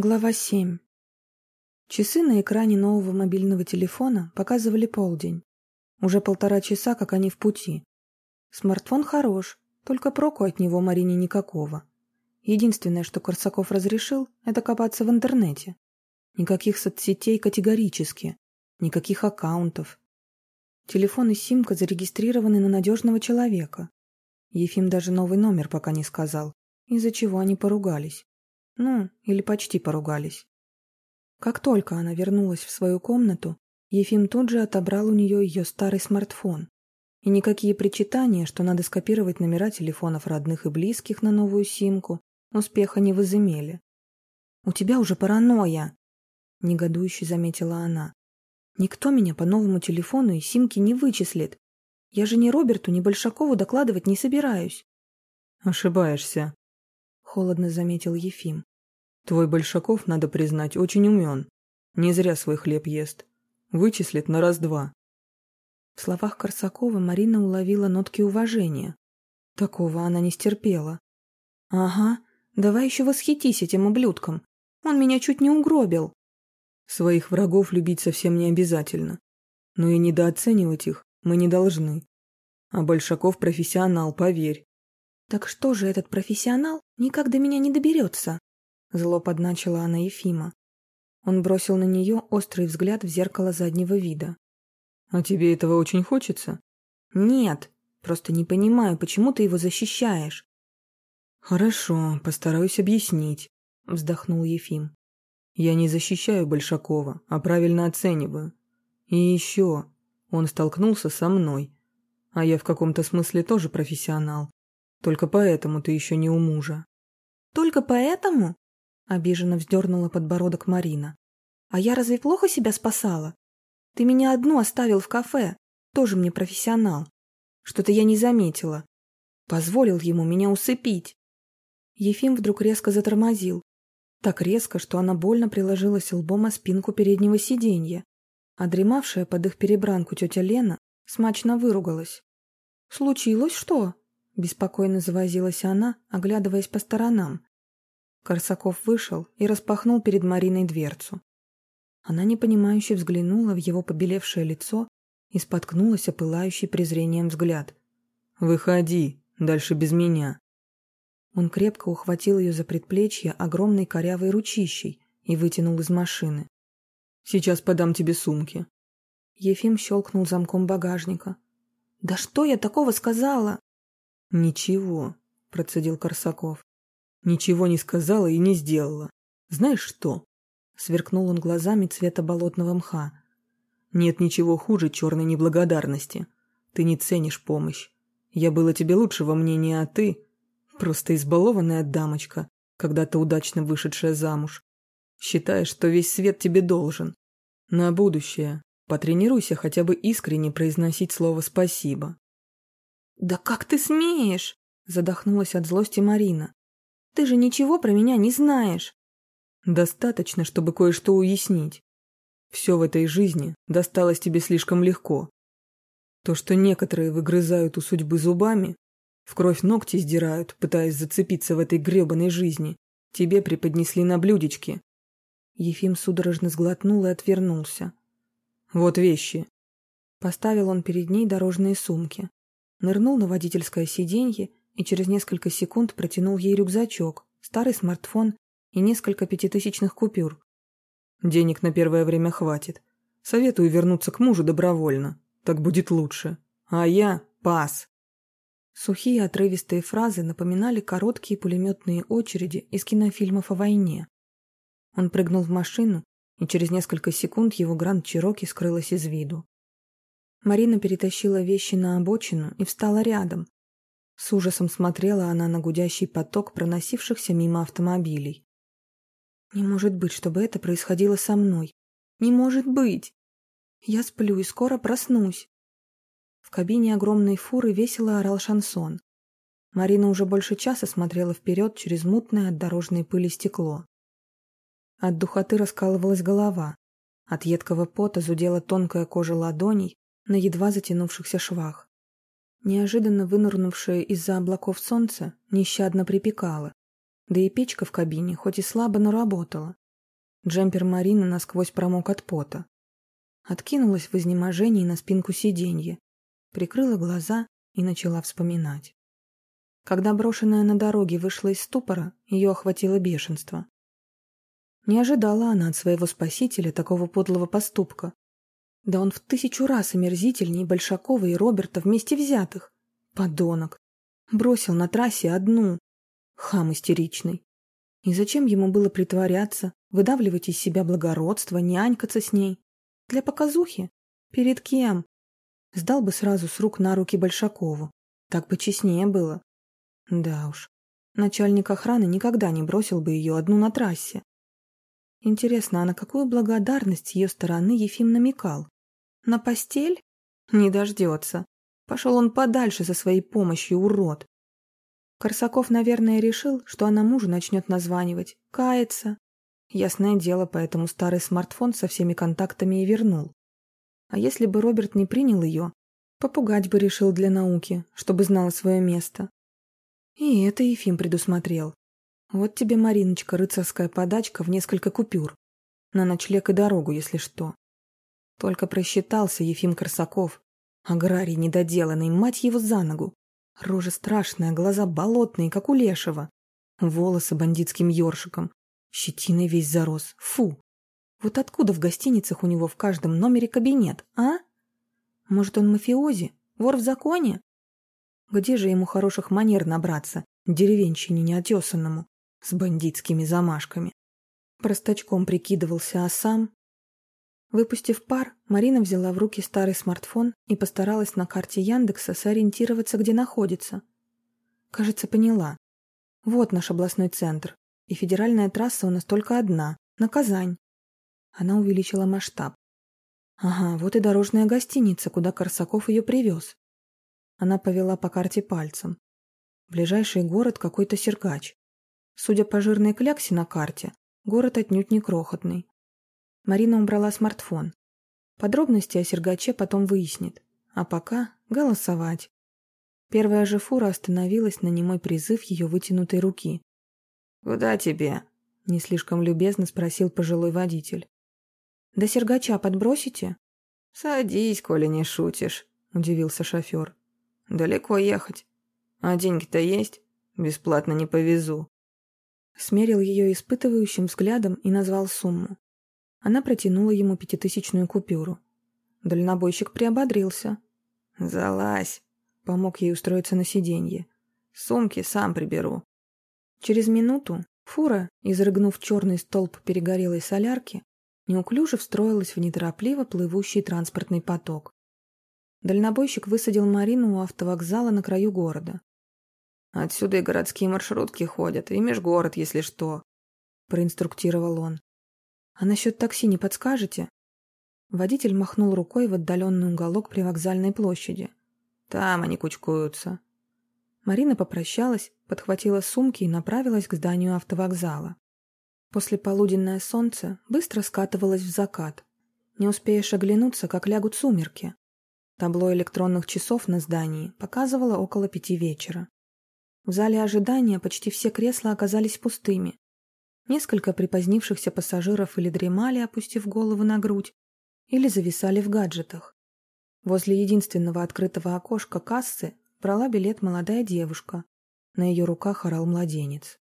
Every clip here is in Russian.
Глава 7. Часы на экране нового мобильного телефона показывали полдень. Уже полтора часа, как они в пути. Смартфон хорош, только проку от него Марине никакого. Единственное, что Корсаков разрешил, это копаться в интернете. Никаких соцсетей категорически, никаких аккаунтов. Телефон и симка зарегистрированы на надежного человека. Ефим даже новый номер пока не сказал, из-за чего они поругались. Ну, или почти поругались. Как только она вернулась в свою комнату, Ефим тут же отобрал у нее ее старый смартфон. И никакие причитания, что надо скопировать номера телефонов родных и близких на новую симку, успеха не возымели. «У тебя уже паранойя!» — негодующе заметила она. «Никто меня по новому телефону и симке не вычислит. Я же ни Роберту, ни Большакову докладывать не собираюсь». «Ошибаешься», — холодно заметил Ефим. Твой Большаков, надо признать, очень умен. Не зря свой хлеб ест. Вычислит на раз-два. В словах Корсакова Марина уловила нотки уважения. Такого она не стерпела. «Ага, давай еще восхитись этим ублюдком. Он меня чуть не угробил». Своих врагов любить совсем не обязательно. Но и недооценивать их мы не должны. А Большаков профессионал, поверь. Так что же этот профессионал никак до меня не доберется? Зло подначила она Ефима. Он бросил на нее острый взгляд в зеркало заднего вида. «А тебе этого очень хочется?» «Нет, просто не понимаю, почему ты его защищаешь». «Хорошо, постараюсь объяснить», — вздохнул Ефим. «Я не защищаю Большакова, а правильно оцениваю. И еще, он столкнулся со мной. А я в каком-то смысле тоже профессионал. Только поэтому ты еще не у мужа». «Только поэтому?» Обиженно вздернула подбородок Марина. «А я разве плохо себя спасала? Ты меня одну оставил в кафе. Тоже мне профессионал. Что-то я не заметила. Позволил ему меня усыпить». Ефим вдруг резко затормозил. Так резко, что она больно приложилась лбом о спинку переднего сиденья. А дремавшая под их перебранку тетя Лена смачно выругалась. «Случилось что?» – беспокойно завозилась она, оглядываясь по сторонам. Корсаков вышел и распахнул перед Мариной дверцу. Она непонимающе взглянула в его побелевшее лицо и споткнулась о пылающий презрением взгляд. «Выходи, дальше без меня». Он крепко ухватил ее за предплечье огромной корявой ручищей и вытянул из машины. «Сейчас подам тебе сумки». Ефим щелкнул замком багажника. «Да что я такого сказала?» «Ничего», — процедил Корсаков. Ничего не сказала и не сделала. Знаешь что? Сверкнул он глазами цвета болотного мха. Нет ничего хуже черной неблагодарности. Ты не ценишь помощь. Я была тебе лучшего мнения, а ты... Просто избалованная дамочка, когда-то удачно вышедшая замуж. Считаешь, что весь свет тебе должен. На будущее. Потренируйся хотя бы искренне произносить слово «спасибо». «Да как ты смеешь?» – задохнулась от злости Марина. Ты же ничего про меня не знаешь. Достаточно, чтобы кое-что уяснить. Все в этой жизни досталось тебе слишком легко. То, что некоторые выгрызают у судьбы зубами, в кровь ногти сдирают, пытаясь зацепиться в этой гребаной жизни, тебе преподнесли на блюдечке. Ефим судорожно сглотнул и отвернулся. Вот вещи. Поставил он перед ней дорожные сумки. Нырнул на водительское сиденье и через несколько секунд протянул ей рюкзачок, старый смартфон и несколько пятитысячных купюр. «Денег на первое время хватит. Советую вернуться к мужу добровольно. Так будет лучше. А я – пас». Сухие отрывистые фразы напоминали короткие пулеметные очереди из кинофильмов о войне. Он прыгнул в машину, и через несколько секунд его Гранд Чироки скрылась из виду. Марина перетащила вещи на обочину и встала рядом, с ужасом смотрела она на гудящий поток проносившихся мимо автомобилей. «Не может быть, чтобы это происходило со мной. Не может быть! Я сплю и скоро проснусь». В кабине огромной фуры весело орал шансон. Марина уже больше часа смотрела вперед через мутное от дорожной пыли стекло. От духоты раскалывалась голова. От едкого пота зудела тонкая кожа ладоней на едва затянувшихся швах. Неожиданно вынырнувшее из-за облаков солнце нещадно припекало. Да и печка в кабине, хоть и слабо, но работала. Джемпер Марины насквозь промок от пота. Откинулась в изнеможении на спинку сиденья, прикрыла глаза и начала вспоминать. Когда брошенная на дороге вышла из ступора, ее охватило бешенство. Не ожидала она от своего спасителя такого подлого поступка. Да он в тысячу раз омерзительней Большакова и Роберта вместе взятых. Подонок. Бросил на трассе одну. Хам истеричный. И зачем ему было притворяться, выдавливать из себя благородство, нянькаться с ней? Для показухи? Перед кем? Сдал бы сразу с рук на руки Большакову. Так бы честнее было. Да уж, начальник охраны никогда не бросил бы ее одну на трассе. Интересно, а на какую благодарность ее стороны Ефим намекал? На постель? Не дождется. Пошел он подальше со своей помощью, урод. Корсаков, наверное, решил, что она мужу начнет названивать, каяться. Ясное дело, поэтому старый смартфон со всеми контактами и вернул. А если бы Роберт не принял ее, попугать бы решил для науки, чтобы знала свое место. И это Ефим предусмотрел. Вот тебе, Мариночка, рыцарская подачка в несколько купюр. На ночлег и дорогу, если что. Только просчитался Ефим Корсаков. Аграрий недоделанный, мать его за ногу. Рожа страшная, глаза болотные, как у лешего. Волосы бандитским ёршиком. Щетиной весь зарос. Фу! Вот откуда в гостиницах у него в каждом номере кабинет, а? Может, он мафиози? Вор в законе? Где же ему хороших манер набраться, деревенщине неотесанному, с бандитскими замашками? Простачком прикидывался, а сам... Выпустив пар, Марина взяла в руки старый смартфон и постаралась на карте Яндекса сориентироваться, где находится. Кажется, поняла. Вот наш областной центр, и федеральная трасса у нас только одна, на Казань. Она увеличила масштаб. Ага, вот и дорожная гостиница, куда Корсаков ее привез. Она повела по карте пальцем. Ближайший город какой-то Сергач. Судя по жирной кляксе на карте, город отнюдь не крохотный. Марина убрала смартфон. Подробности о Сергаче потом выяснит. А пока голосовать. Первая же фура остановилась на немой призыв ее вытянутой руки. «Куда тебе?» — не слишком любезно спросил пожилой водитель. «До Сергача подбросите?» «Садись, коли не шутишь», — удивился шофер. «Далеко ехать. А деньги-то есть? Бесплатно не повезу». Смерил ее испытывающим взглядом и назвал сумму. Она протянула ему пятитысячную купюру. Дальнобойщик приободрился. «Залазь», — помог ей устроиться на сиденье. «Сумки сам приберу». Через минуту фура, изрыгнув черный столб перегорелой солярки, неуклюже встроилась в неторопливо плывущий транспортный поток. Дальнобойщик высадил Марину у автовокзала на краю города. «Отсюда и городские маршрутки ходят, и межгород, если что», — проинструктировал он. «А насчет такси не подскажете?» Водитель махнул рукой в отдаленный уголок при вокзальной площади. «Там они кучкуются». Марина попрощалась, подхватила сумки и направилась к зданию автовокзала. После полуденное солнце быстро скатывалось в закат. Не успеешь оглянуться, как лягут сумерки. Табло электронных часов на здании показывало около пяти вечера. В зале ожидания почти все кресла оказались пустыми. Несколько припозднившихся пассажиров или дремали, опустив голову на грудь, или зависали в гаджетах. Возле единственного открытого окошка кассы брала билет молодая девушка. На ее руках орал младенец.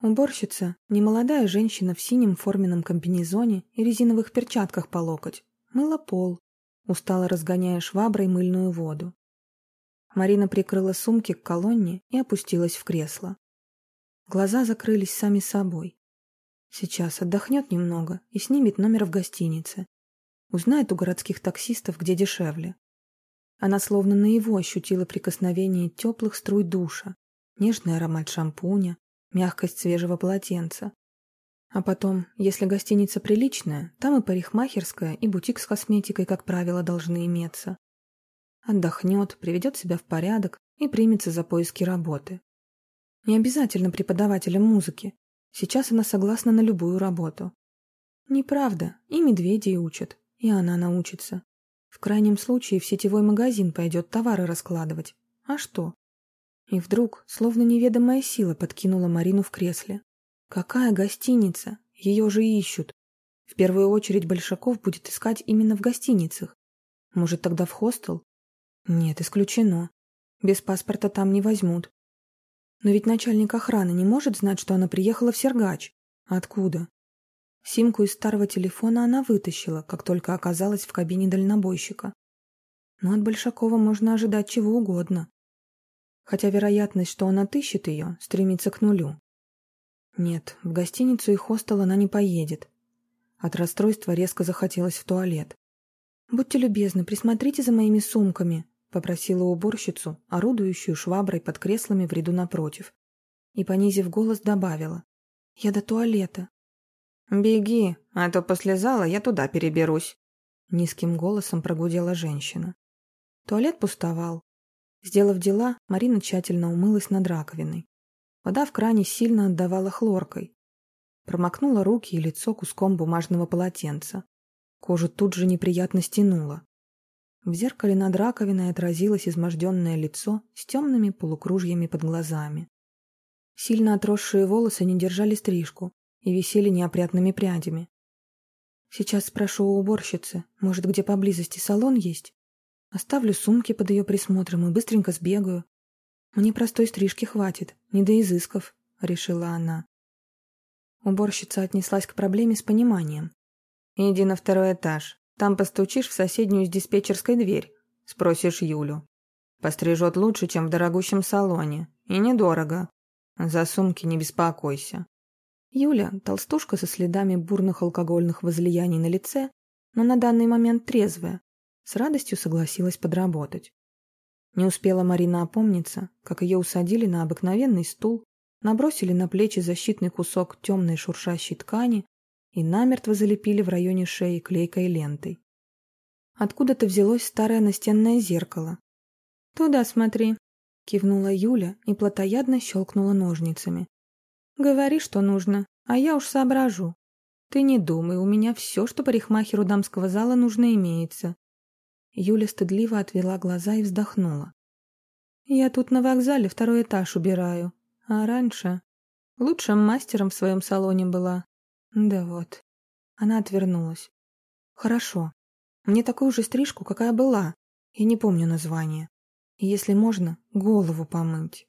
Уборщица, немолодая женщина в синем форменном комбинезоне и резиновых перчатках по локоть, мыла пол, устало разгоняя шваброй мыльную воду. Марина прикрыла сумки к колонне и опустилась в кресло. Глаза закрылись сами собой. Сейчас отдохнет немного и снимет номер в гостинице. Узнает у городских таксистов, где дешевле. Она словно наяву ощутила прикосновение теплых струй душа, нежный аромат шампуня, мягкость свежего полотенца. А потом, если гостиница приличная, там и парикмахерская, и бутик с косметикой, как правило, должны иметься. Отдохнет, приведет себя в порядок и примется за поиски работы. Не обязательно преподавателем музыки. Сейчас она согласна на любую работу. Неправда, и медведей учат, и она научится. В крайнем случае в сетевой магазин пойдет товары раскладывать. А что? И вдруг, словно неведомая сила подкинула Марину в кресле. «Какая гостиница? Ее же ищут. первую очередь Большаков будет искать именно в гостиницах. Может, тогда в хостел? Нет, исключено. Без паспорта там не возьмут. Но ведь начальник охраны не может знать, что она приехала в Сергач. Откуда? Симку из старого телефона она вытащила, как только оказалась в кабине дальнобойщика. Но от Большакова можно ожидать чего угодно. Хотя вероятность, что он отыщет ее, стремится к нулю. Нет, в гостиницу и хостел она не поедет. От расстройства резко захотелось в туалет. «Будьте любезны, присмотрите за моими сумками», — попросила уборщицу, орудующую шваброй под креслами в ряду напротив. И, понизив голос, добавила. «Я до туалета». «Беги, а то после зала я туда переберусь», — низким голосом прогудела женщина. Туалет пустовал. Сделав дела, Марина тщательно умылась над раковиной. Вода в кране сильно отдавала хлоркой. Промокнула руки и лицо куском бумажного полотенца. Кожу тут же неприятно стянуло. В зеркале над раковиной отразилось изможденное лицо с темными полукружьями под глазами. Сильно отросшие волосы не держали стрижку и висели неопрятными прядями. «Сейчас спрошу у уборщицы, может, где поблизости салон есть? Оставлю сумки под ее присмотром и быстренько сбегаю. Мне простой стрижки хватит, не до изысков», — решила она. Уборщица отнеслась к проблеме с пониманием. «Иди на второй этаж. Там постучишь в соседнюю с диспетчерской дверь. Спросишь Юлю. Пострижет лучше, чем в дорогущем салоне. И недорого. За сумки не беспокойся». Юля – толстушка со следами бурных алкогольных возлияний на лице, но на данный момент трезвая, с радостью согласилась подработать. Не успела Марина опомниться, как ее усадили на обыкновенный стул, набросили на плечи защитный кусок темной шуршащей ткани и намертво залепили в районе шеи клейкой лентой. Откуда-то взялось старое настенное зеркало. «Туда смотри», — кивнула Юля и плотоядно щелкнула ножницами. «Говори, что нужно, а я уж соображу. Ты не думай, у меня все, что парикмахеру дамского зала нужно, имеется». Юля стыдливо отвела глаза и вздохнула. «Я тут на вокзале второй этаж убираю, а раньше лучшим мастером в своем салоне была, да вот. Она отвернулась. Хорошо. Мне такую же стрижку, какая была. Я не помню название. Если можно, голову помыть.